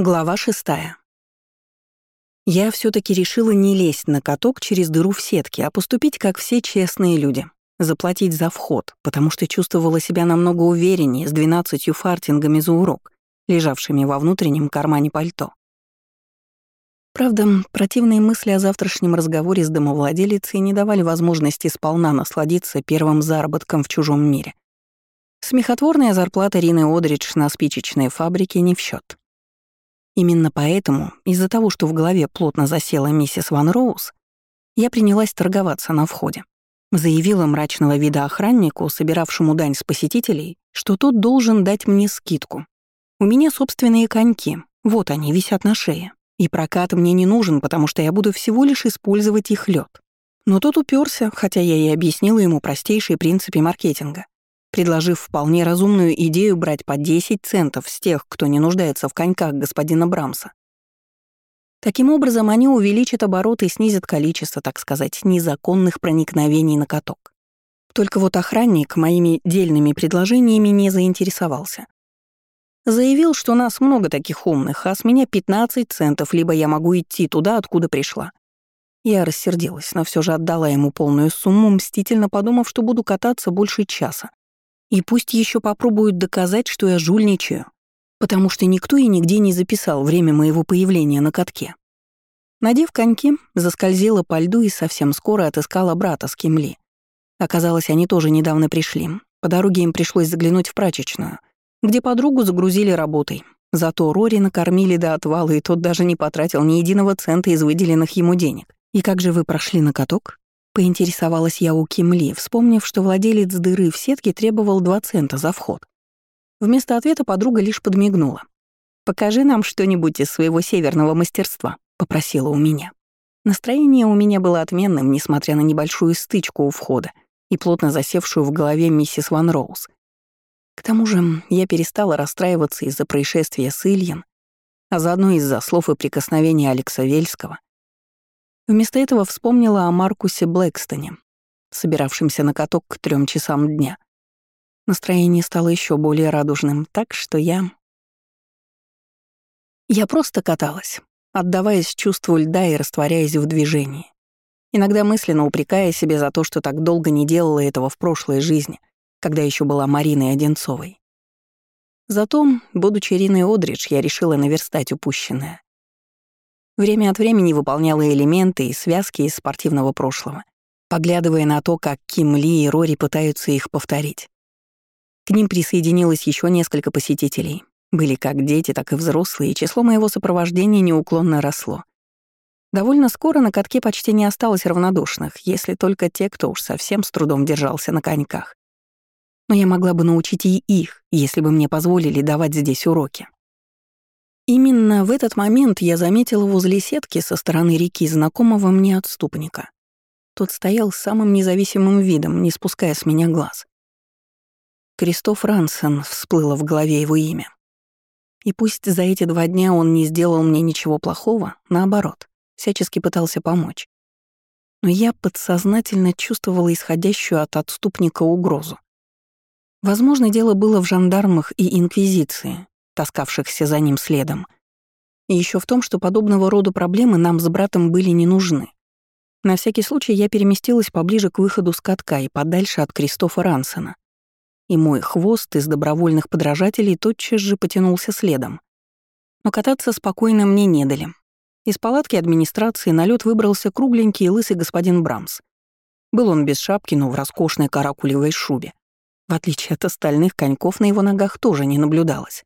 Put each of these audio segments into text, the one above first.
Глава шестая. Я все таки решила не лезть на каток через дыру в сетке, а поступить как все честные люди. Заплатить за вход, потому что чувствовала себя намного увереннее с двенадцатью фартингами за урок, лежавшими во внутреннем кармане пальто. Правда, противные мысли о завтрашнем разговоре с домовладелицей не давали возможности сполна насладиться первым заработком в чужом мире. Смехотворная зарплата Рины Одридж на спичечной фабрике не в счет. Именно поэтому, из-за того, что в голове плотно засела миссис Ван Роуз, я принялась торговаться на входе. Заявила мрачного вида охраннику, собиравшему дань с посетителей, что тот должен дать мне скидку. У меня собственные коньки, вот они, висят на шее. И прокат мне не нужен, потому что я буду всего лишь использовать их лед. Но тот уперся, хотя я и объяснила ему простейшие принципы маркетинга предложив вполне разумную идею брать по 10 центов с тех, кто не нуждается в коньках господина Брамса. Таким образом, они увеличат обороты и снизят количество, так сказать, незаконных проникновений на каток. Только вот охранник моими дельными предложениями не заинтересовался. Заявил, что нас много таких умных, а с меня 15 центов, либо я могу идти туда, откуда пришла. Я рассердилась, но все же отдала ему полную сумму, мстительно подумав, что буду кататься больше часа. И пусть еще попробуют доказать, что я жульничаю, потому что никто и нигде не записал время моего появления на катке. Надев коньки, заскользила по льду и совсем скоро отыскала брата с Кимли. Оказалось, они тоже недавно пришли. По дороге им пришлось заглянуть в прачечную, где подругу загрузили работой. Зато Рори накормили до отвала, и тот даже не потратил ни единого цента из выделенных ему денег. «И как же вы прошли на каток?» Поинтересовалась я у Кимли, вспомнив, что владелец дыры в сетке требовал 2 цента за вход. Вместо ответа подруга лишь подмигнула. «Покажи нам что-нибудь из своего северного мастерства», — попросила у меня. Настроение у меня было отменным, несмотря на небольшую стычку у входа и плотно засевшую в голове миссис Ван Роуз. К тому же я перестала расстраиваться из-за происшествия с Ильем, а заодно из-за слов и прикосновений Алекса Вельского — Вместо этого вспомнила о Маркусе Блэкстоне, собиравшемся на каток к трем часам дня. Настроение стало еще более радужным, так что я... Я просто каталась, отдаваясь чувству льда и растворяясь в движении. Иногда мысленно упрекая себя за то, что так долго не делала этого в прошлой жизни, когда еще была Мариной Одинцовой. Зато, будучи Ириной Одридж, я решила наверстать упущенное. Время от времени выполняла элементы и связки из спортивного прошлого, поглядывая на то, как Ким Ли и Рори пытаются их повторить. К ним присоединилось еще несколько посетителей. Были как дети, так и взрослые, и число моего сопровождения неуклонно росло. Довольно скоро на катке почти не осталось равнодушных, если только те, кто уж совсем с трудом держался на коньках. Но я могла бы научить и их, если бы мне позволили давать здесь уроки. Именно в этот момент я заметила возле сетки со стороны реки знакомого мне отступника. Тот стоял с самым независимым видом, не спуская с меня глаз. Кристоф Рансен всплыло в голове его имя. И пусть за эти два дня он не сделал мне ничего плохого, наоборот, всячески пытался помочь. Но я подсознательно чувствовала исходящую от отступника угрозу. Возможно, дело было в жандармах и инквизиции, таскавшихся за ним следом. И еще в том, что подобного рода проблемы нам с братом были не нужны. На всякий случай я переместилась поближе к выходу с катка и подальше от Кристофа Рансена. И мой хвост из добровольных подражателей тотчас же потянулся следом. Но кататься спокойно мне не дали. Из палатки администрации на лед выбрался кругленький и лысый господин Брамс. Был он без шапки, но в роскошной каракулевой шубе. В отличие от остальных, коньков на его ногах тоже не наблюдалось.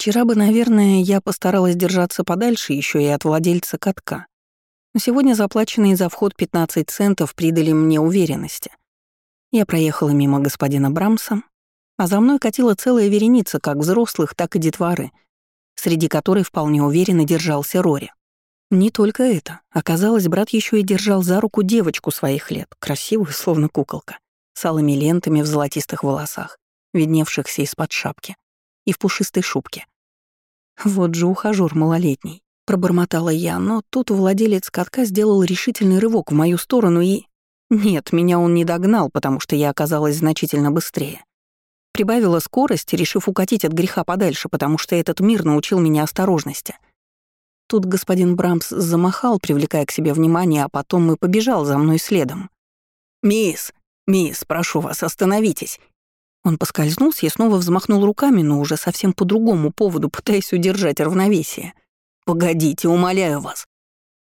Вчера бы, наверное, я постаралась держаться подальше еще и от владельца катка. Но сегодня заплаченные за вход 15 центов придали мне уверенности. Я проехала мимо господина Брамса, а за мной катила целая вереница как взрослых, так и детворы, среди которой вполне уверенно держался Рори. Не только это. Оказалось, брат еще и держал за руку девочку своих лет, красивую, словно куколка, с алыми лентами в золотистых волосах, видневшихся из-под шапки и в пушистой шубке. Вот же ухажёр малолетний. Пробормотала я, но тут владелец катка сделал решительный рывок в мою сторону и... Нет, меня он не догнал, потому что я оказалась значительно быстрее. прибавила скорость, решив укатить от греха подальше, потому что этот мир научил меня осторожности. Тут господин Брамс замахал, привлекая к себе внимание, а потом и побежал за мной следом. «Мисс, мисс, прошу вас, остановитесь!» Он поскользнулся и снова взмахнул руками, но уже совсем по другому поводу, пытаясь удержать равновесие. «Погодите, умоляю вас!»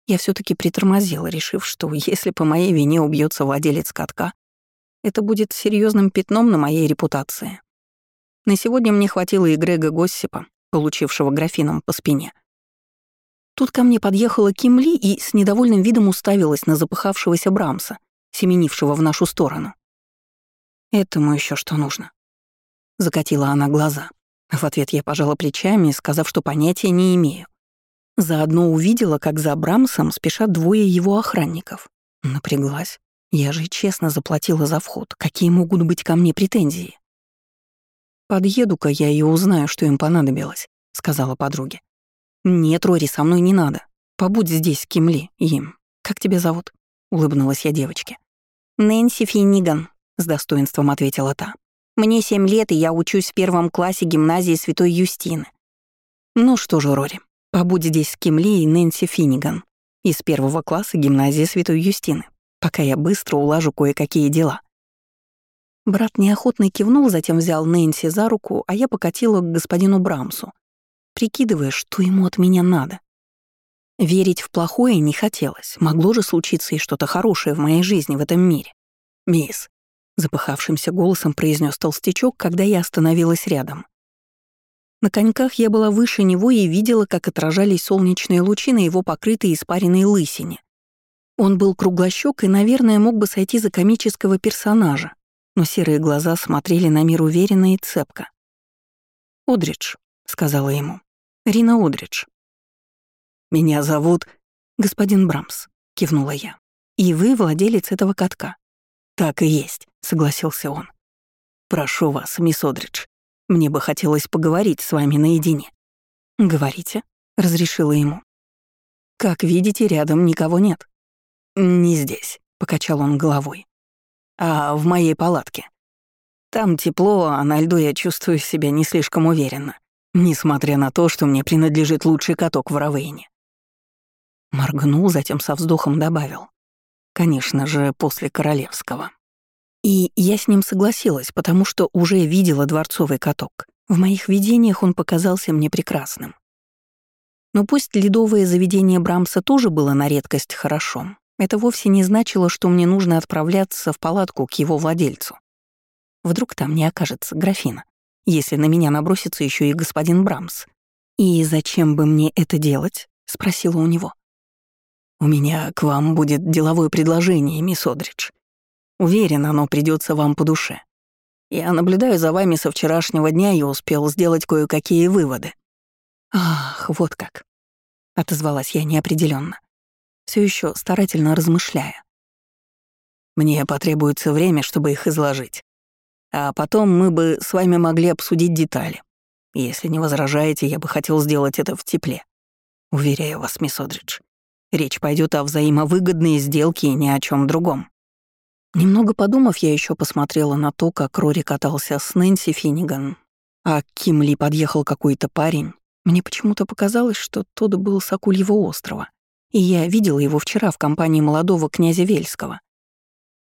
Я все таки притормозила, решив, что если по моей вине убьется владелец катка, это будет серьезным пятном на моей репутации. На сегодня мне хватило и Грега Госсипа, получившего графином по спине. Тут ко мне подъехала Кимли и с недовольным видом уставилась на запыхавшегося Брамса, семенившего в нашу сторону. «Этому еще что нужно?» Закатила она глаза. В ответ я пожала плечами, сказав, что понятия не имею. Заодно увидела, как за Брамсом спешат двое его охранников. Напряглась. Я же честно заплатила за вход. Какие могут быть ко мне претензии? «Подъеду-ка я и узнаю, что им понадобилось», — сказала подруге. «Нет, Рори, со мной не надо. Побудь здесь, Кимли, им. Как тебя зовут?» — улыбнулась я девочке. «Нэнси Финниган», — с достоинством ответила та. «Мне семь лет, и я учусь в первом классе гимназии Святой Юстины». «Ну что же, Рори, побудь здесь с Кимли и Нэнси Финниган из первого класса гимназии Святой Юстины пока я быстро улажу кое-какие дела. Брат неохотно кивнул, затем взял Нэнси за руку, а я покатила к господину Брамсу, прикидывая, что ему от меня надо. Верить в плохое не хотелось, могло же случиться и что-то хорошее в моей жизни в этом мире. «Мисс», — запыхавшимся голосом произнес толстячок, когда я остановилась рядом. На коньках я была выше него и видела, как отражались солнечные лучи на его покрытой испаренной лысине. Он был круглощёк и, наверное, мог бы сойти за комического персонажа, но серые глаза смотрели на мир уверенно и цепко. «Удридж», — сказала ему. «Рина Удридж». «Меня зовут...» «Господин Брамс», — кивнула я. «И вы владелец этого катка». «Так и есть», — согласился он. «Прошу вас, мисс Одридж, мне бы хотелось поговорить с вами наедине». «Говорите», — разрешила ему. «Как видите, рядом никого нет». «Не здесь», — покачал он головой, — «а в моей палатке. Там тепло, а на льду я чувствую себя не слишком уверенно, несмотря на то, что мне принадлежит лучший каток в Равейне». Моргнул, затем со вздохом добавил. «Конечно же, после королевского». И я с ним согласилась, потому что уже видела дворцовый каток. В моих видениях он показался мне прекрасным. Но пусть ледовое заведение Брамса тоже было на редкость хорошо, это вовсе не значило, что мне нужно отправляться в палатку к его владельцу. Вдруг там не окажется графина, если на меня набросится еще и господин Брамс. «И зачем бы мне это делать?» — спросила у него. «У меня к вам будет деловое предложение, мисс Одридж. Уверен, оно придется вам по душе. Я наблюдаю за вами со вчерашнего дня и успел сделать кое-какие выводы». «Ах, вот как», — отозвалась я неопределенно все еще старательно размышляя. Мне потребуется время, чтобы их изложить. А потом мы бы с вами могли обсудить детали. Если не возражаете, я бы хотел сделать это в тепле. Уверяю вас, мисс Одридж. Речь пойдет о взаимовыгодной сделке и ни о чем другом. Немного подумав, я еще посмотрела на то, как Рори катался с Нэнси Финниган, а к Кимли подъехал какой-то парень. Мне почему-то показалось, что тот был с Акульего острова и я видела его вчера в компании молодого князя Вельского.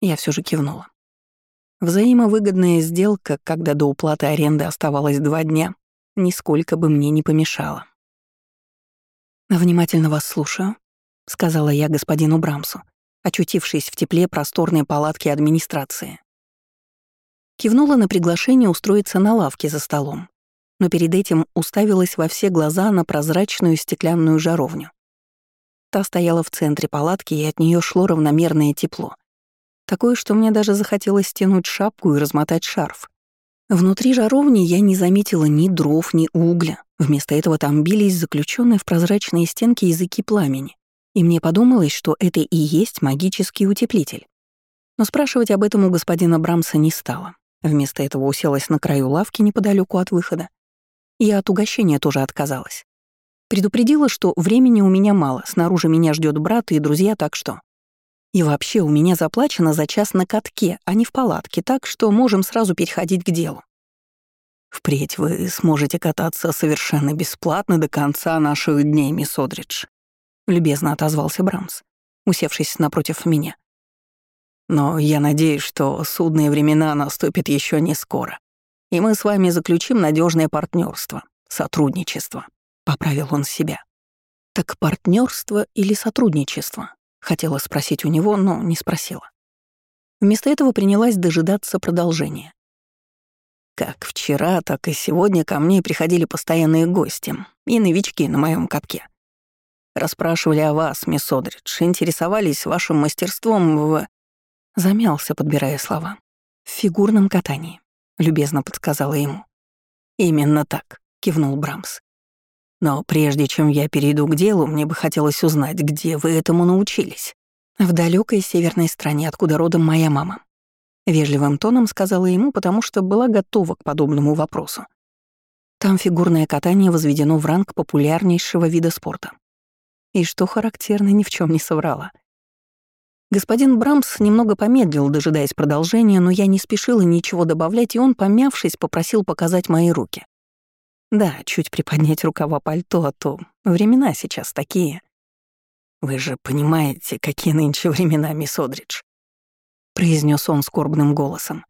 Я все же кивнула. Взаимовыгодная сделка, когда до уплаты аренды оставалось два дня, нисколько бы мне не помешала. «Внимательно вас слушаю», — сказала я господину Брамсу, очутившись в тепле просторной палатки администрации. Кивнула на приглашение устроиться на лавке за столом, но перед этим уставилась во все глаза на прозрачную стеклянную жаровню. Та стояла в центре палатки, и от нее шло равномерное тепло. Такое, что мне даже захотелось стянуть шапку и размотать шарф. Внутри жаровни я не заметила ни дров, ни угля. Вместо этого там бились заключенные в прозрачные стенки языки пламени. И мне подумалось, что это и есть магический утеплитель. Но спрашивать об этом у господина Брамса не стало. Вместо этого уселась на краю лавки неподалеку от выхода. И от угощения тоже отказалась. Предупредила, что времени у меня мало, снаружи меня ждет брат и друзья, так что... И вообще у меня заплачено за час на катке, а не в палатке, так что можем сразу переходить к делу. Впредь вы сможете кататься совершенно бесплатно до конца наших дней, мисс Одридж», — любезно отозвался Брамс, усевшись напротив меня. «Но я надеюсь, что судные времена наступят еще не скоро, и мы с вами заключим надежное партнерство, сотрудничество», — поправил он себя. «Так партнерство или сотрудничество?» — хотела спросить у него, но не спросила. Вместо этого принялась дожидаться продолжения. Как вчера, так и сегодня ко мне приходили постоянные гости и новички на моем катке. Расспрашивали о вас, мисс Одридж, интересовались вашим мастерством в... Замялся, подбирая слова. В фигурном катании, любезно подсказала ему. Именно так, кивнул Брамс. Но прежде чем я перейду к делу, мне бы хотелось узнать, где вы этому научились. В далекой северной стране, откуда родом моя мама. Вежливым тоном сказала ему, потому что была готова к подобному вопросу. Там фигурное катание возведено в ранг популярнейшего вида спорта. И что характерно, ни в чем не соврала. Господин Брамс немного помедлил, дожидаясь продолжения, но я не спешила ничего добавлять, и он, помявшись, попросил показать мои руки. Да, чуть приподнять рукава пальто, а то времена сейчас такие. Вы же понимаете, какие нынче времена, мисс Одридж произнес он скорбным голосом.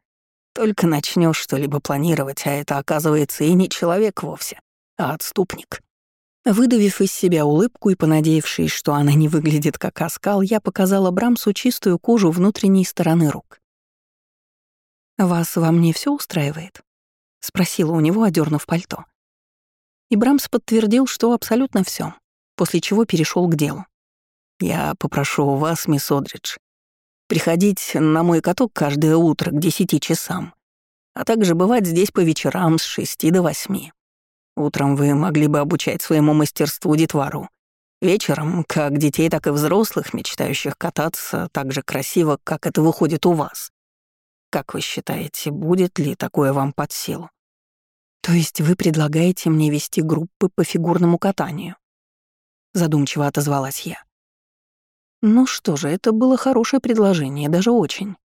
Только начнешь что-либо планировать, а это, оказывается, и не человек вовсе, а отступник. Выдавив из себя улыбку и понадеявшись, что она не выглядит как оскал, я показала Брамсу чистую кожу внутренней стороны рук. «Вас во мне все устраивает?» — спросила у него, одернув пальто. И Брамс подтвердил, что абсолютно все, после чего перешел к делу. «Я попрошу вас, мисс Одридж, приходить на мой каток каждое утро к десяти часам, а также бывать здесь по вечерам с шести до восьми. Утром вы могли бы обучать своему мастерству детвору. Вечером, как детей, так и взрослых, мечтающих кататься так же красиво, как это выходит у вас. Как вы считаете, будет ли такое вам под силу? То есть вы предлагаете мне вести группы по фигурному катанию? Задумчиво отозвалась я. Ну что же, это было хорошее предложение, даже очень.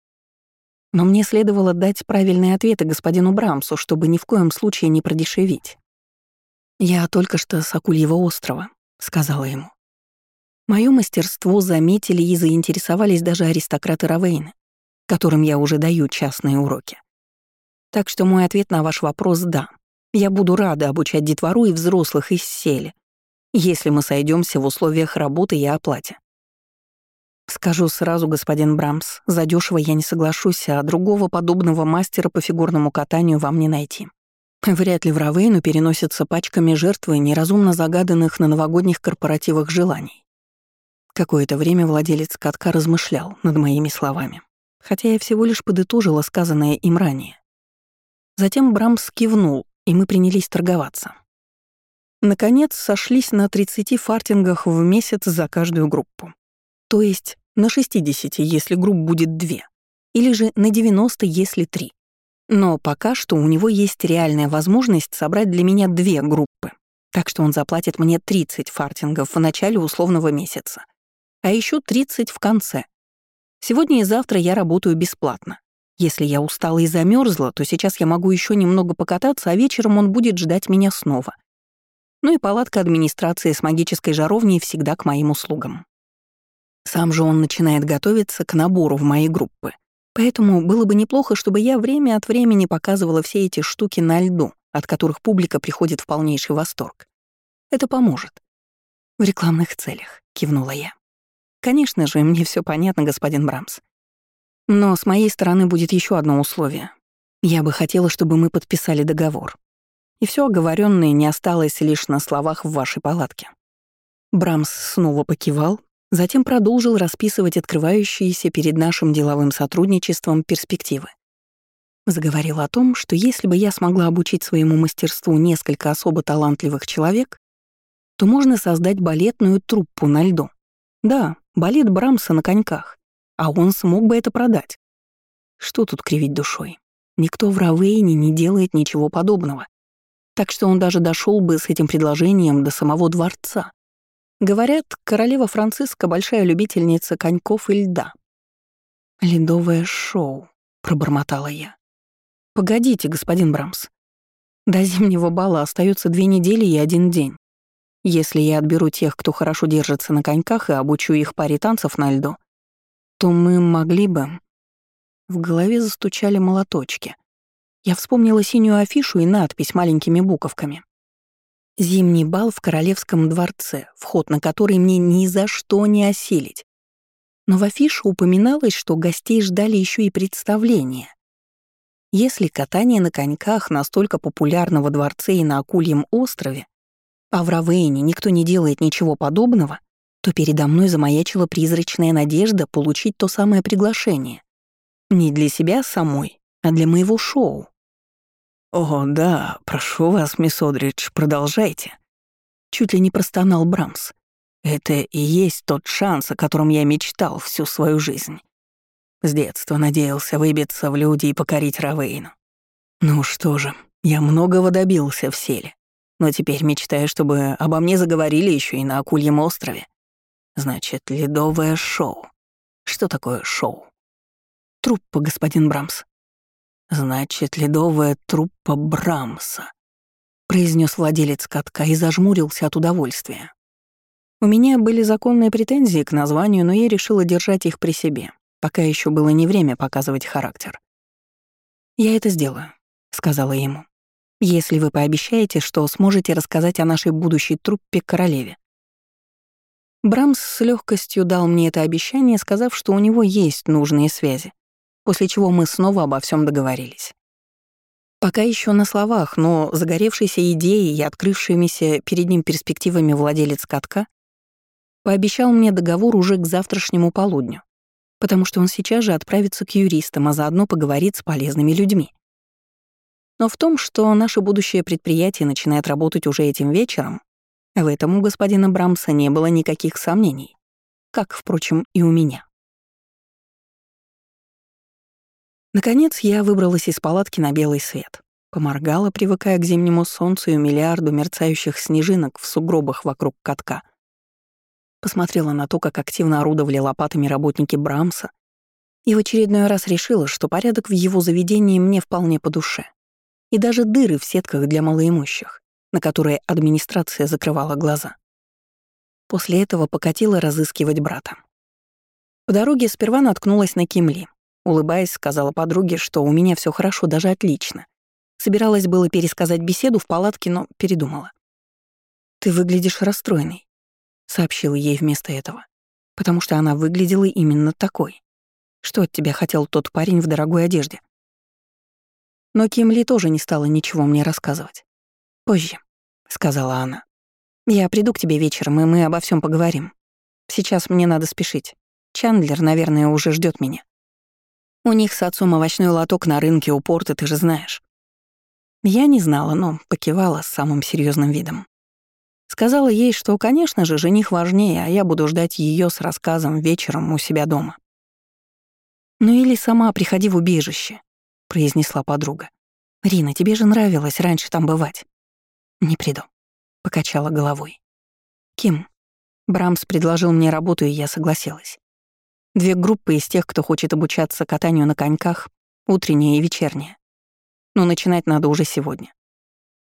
Но мне следовало дать правильные ответы господину Брамсу, чтобы ни в коем случае не продешевить. «Я только что с Акульего острова», — сказала ему. Моё мастерство заметили и заинтересовались даже аристократы Равейны, которым я уже даю частные уроки. Так что мой ответ на ваш вопрос — да. Я буду рада обучать детвору и взрослых из сели, если мы сойдемся в условиях работы и оплате. Скажу сразу, господин Брамс, за дешево я не соглашусь, а другого подобного мастера по фигурному катанию вам не найти. Вряд ли в Равейну переносятся пачками жертвы неразумно загаданных на новогодних корпоративах желаний. Какое-то время владелец катка размышлял над моими словами, хотя я всего лишь подытожила сказанное им ранее. Затем Брамс кивнул, и мы принялись торговаться. Наконец, сошлись на 30 фартингах в месяц за каждую группу. То есть на 60, если групп будет две, или же на 90, если три. Но пока что у него есть реальная возможность собрать для меня две группы, так что он заплатит мне 30 фартингов в начале условного месяца, а еще 30 в конце. Сегодня и завтра я работаю бесплатно. Если я устала и замерзла, то сейчас я могу еще немного покататься, а вечером он будет ждать меня снова. Ну и палатка администрации с магической жаровней всегда к моим услугам. Сам же он начинает готовиться к набору в мои группы. Поэтому было бы неплохо, чтобы я время от времени показывала все эти штуки на льду, от которых публика приходит в полнейший восторг. Это поможет. В рекламных целях, кивнула я. Конечно же, мне все понятно, господин Брамс. Но с моей стороны будет еще одно условие. Я бы хотела, чтобы мы подписали договор. И все оговоренное не осталось лишь на словах в вашей палатке. Брамс снова покивал, Затем продолжил расписывать открывающиеся перед нашим деловым сотрудничеством перспективы. Заговорил о том, что если бы я смогла обучить своему мастерству несколько особо талантливых человек, то можно создать балетную труппу на льду. Да, балет Брамса на коньках, а он смог бы это продать. Что тут кривить душой? Никто в Равейне не делает ничего подобного. Так что он даже дошел бы с этим предложением до самого дворца. Говорят, королева Франциска — большая любительница коньков и льда. «Ледовое шоу», — пробормотала я. «Погодите, господин Брамс. До зимнего бала остается две недели и один день. Если я отберу тех, кто хорошо держится на коньках, и обучу их паре танцев на льду, то мы могли бы... В голове застучали молоточки. Я вспомнила синюю афишу и надпись маленькими буковками. «Зимний бал в Королевском дворце, вход на который мне ни за что не осилить». Но в афише упоминалось, что гостей ждали еще и представления. Если катание на коньках настолько популярно во дворце и на Акульем острове, а в Равейне никто не делает ничего подобного, то передо мной замаячила призрачная надежда получить то самое приглашение. Не для себя самой, а для моего шоу. «О, да, прошу вас, мисс Одридж, продолжайте». Чуть ли не простонал Брамс. Это и есть тот шанс, о котором я мечтал всю свою жизнь. С детства надеялся выбиться в люди и покорить Равейну. Ну что же, я многого добился в селе. Но теперь мечтаю, чтобы обо мне заговорили еще и на Акульем острове. Значит, ледовое шоу. Что такое шоу? Труппа, господин Брамс. Значит, ледовая труппа Брамса, произнес владелец катка и зажмурился от удовольствия. У меня были законные претензии к названию, но я решила держать их при себе, пока еще было не время показывать характер. «Я это сделаю», — сказала ему, «если вы пообещаете, что сможете рассказать о нашей будущей труппе королеве. Брамс с легкостью дал мне это обещание, сказав, что у него есть нужные связи, после чего мы снова обо всем договорились. Пока еще на словах, но загоревшейся идеей и открывшимися перед ним перспективами владелец катка пообещал мне договор уже к завтрашнему полудню, потому что он сейчас же отправится к юристам, а заодно поговорит с полезными людьми. Но в том, что наше будущее предприятие начинает работать уже этим вечером, в этом у господина Брамса не было никаких сомнений, как, впрочем, и у меня. Наконец я выбралась из палатки на белый свет, поморгала, привыкая к зимнему солнцу и миллиарду мерцающих снежинок в сугробах вокруг катка. Посмотрела на то, как активно орудовали лопатами работники Брамса, и в очередной раз решила, что порядок в его заведении мне вполне по душе. И даже дыры в сетках для малоимущих на которые администрация закрывала глаза. После этого покатила разыскивать брата. По дороге сперва наткнулась на Кимли. Улыбаясь, сказала подруге, что у меня все хорошо, даже отлично. Собиралась было пересказать беседу в палатке, но передумала. «Ты выглядишь расстроенной», — сообщила ей вместо этого, потому что она выглядела именно такой. Что от тебя хотел тот парень в дорогой одежде? Но Кимли тоже не стала ничего мне рассказывать. Позже сказала она. «Я приду к тебе вечером, и мы обо всем поговорим. Сейчас мне надо спешить. Чандлер, наверное, уже ждет меня. У них с отцом овощной лоток на рынке у порта, ты же знаешь». Я не знала, но покивала с самым серьезным видом. Сказала ей, что, конечно же, жених важнее, а я буду ждать ее с рассказом вечером у себя дома. «Ну или сама приходи в убежище», — произнесла подруга. «Рина, тебе же нравилось раньше там бывать». «Не приду», — покачала головой. «Ким?» Брамс предложил мне работу, и я согласилась. Две группы из тех, кто хочет обучаться катанию на коньках, утренняя и вечерняя. Но начинать надо уже сегодня.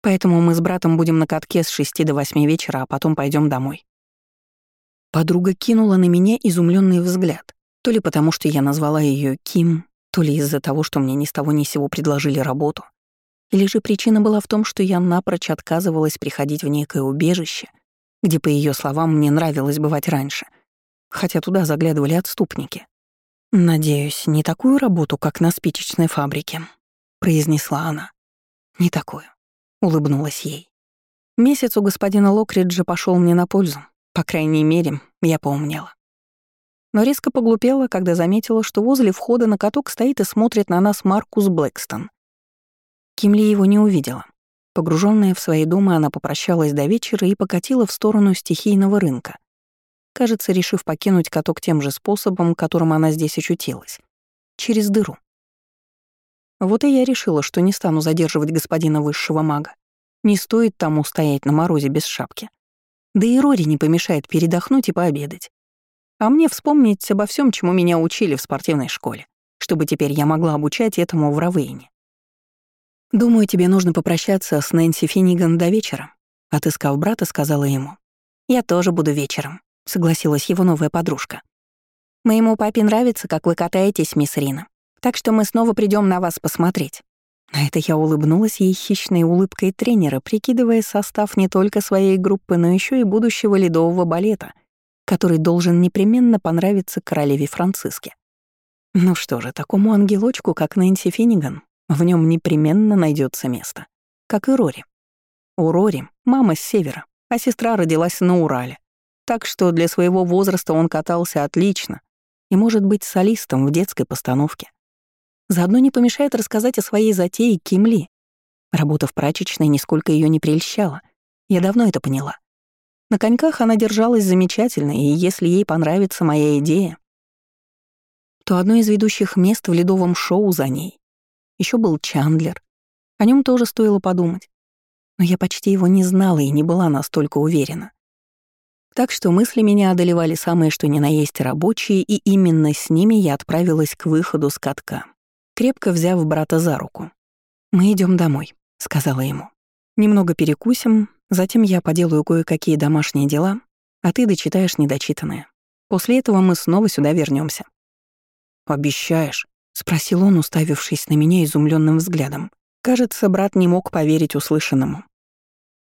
Поэтому мы с братом будем на катке с шести до восьми вечера, а потом пойдем домой. Подруга кинула на меня изумленный взгляд, то ли потому, что я назвала ее Ким, то ли из-за того, что мне ни с того ни сего предложили работу. Или же причина была в том, что я напрочь отказывалась приходить в некое убежище, где, по ее словам, мне нравилось бывать раньше, хотя туда заглядывали отступники. «Надеюсь, не такую работу, как на спичечной фабрике», — произнесла она. «Не такую», — улыбнулась ей. Месяц у господина Локриджа пошел мне на пользу, по крайней мере, я поумнела. Но резко поглупела, когда заметила, что возле входа на каток стоит и смотрит на нас Маркус Блэкстон. Кимли его не увидела. Погруженная в свои думы, она попрощалась до вечера и покатила в сторону стихийного рынка, кажется, решив покинуть каток тем же способом, которым она здесь очутилась — через дыру. Вот и я решила, что не стану задерживать господина высшего мага. Не стоит тому стоять на морозе без шапки. Да и Рори не помешает передохнуть и пообедать. А мне вспомнить обо всем, чему меня учили в спортивной школе, чтобы теперь я могла обучать этому в Равейне. «Думаю, тебе нужно попрощаться с Нэнси Финниган до вечера», — отыскав брата, сказала ему. «Я тоже буду вечером», — согласилась его новая подружка. «Моему папе нравится, как вы катаетесь, мисс Рина, так что мы снова придем на вас посмотреть». На это я улыбнулась ей хищной улыбкой тренера, прикидывая состав не только своей группы, но еще и будущего ледового балета, который должен непременно понравиться королеве Франциске. Ну что же, такому ангелочку, как Нэнси Финниган, в нем непременно найдется место. Как и Рори. У Рори мама с севера, а сестра родилась на Урале. Так что для своего возраста он катался отлично и может быть солистом в детской постановке. Заодно не помешает рассказать о своей затее Кимли. Работа в прачечной нисколько ее не прельщала. Я давно это поняла. На коньках она держалась замечательно, и если ей понравится моя идея, то одно из ведущих мест в ледовом шоу за ней. Еще был Чандлер. О нем тоже стоило подумать. Но я почти его не знала и не была настолько уверена. Так что мысли меня одолевали самые что ни на есть рабочие, и именно с ними я отправилась к выходу с катка, крепко взяв брата за руку. «Мы идем домой», — сказала ему. «Немного перекусим, затем я поделаю кое-какие домашние дела, а ты дочитаешь недочитанное. После этого мы снова сюда вернемся. «Обещаешь?» — спросил он, уставившись на меня изумленным взглядом. Кажется, брат не мог поверить услышанному.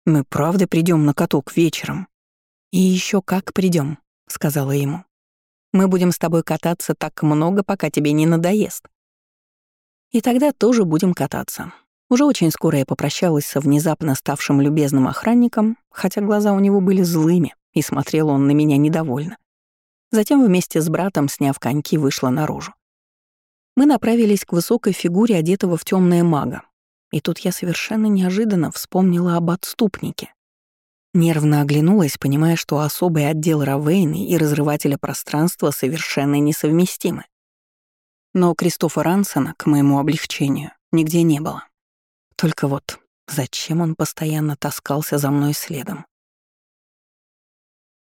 «Мы правда придем на каток вечером?» «И еще как придем, сказала ему. «Мы будем с тобой кататься так много, пока тебе не надоест». И тогда тоже будем кататься. Уже очень скоро я попрощалась со внезапно ставшим любезным охранником, хотя глаза у него были злыми, и смотрел он на меня недовольно. Затем вместе с братом, сняв коньки, вышла наружу. Мы направились к высокой фигуре, одетого в темное мага. И тут я совершенно неожиданно вспомнила об отступнике. Нервно оглянулась, понимая, что особый отдел Равейны и разрывателя пространства совершенно несовместимы. Но Кристофа Рансона, к моему облегчению, нигде не было. Только вот зачем он постоянно таскался за мной следом?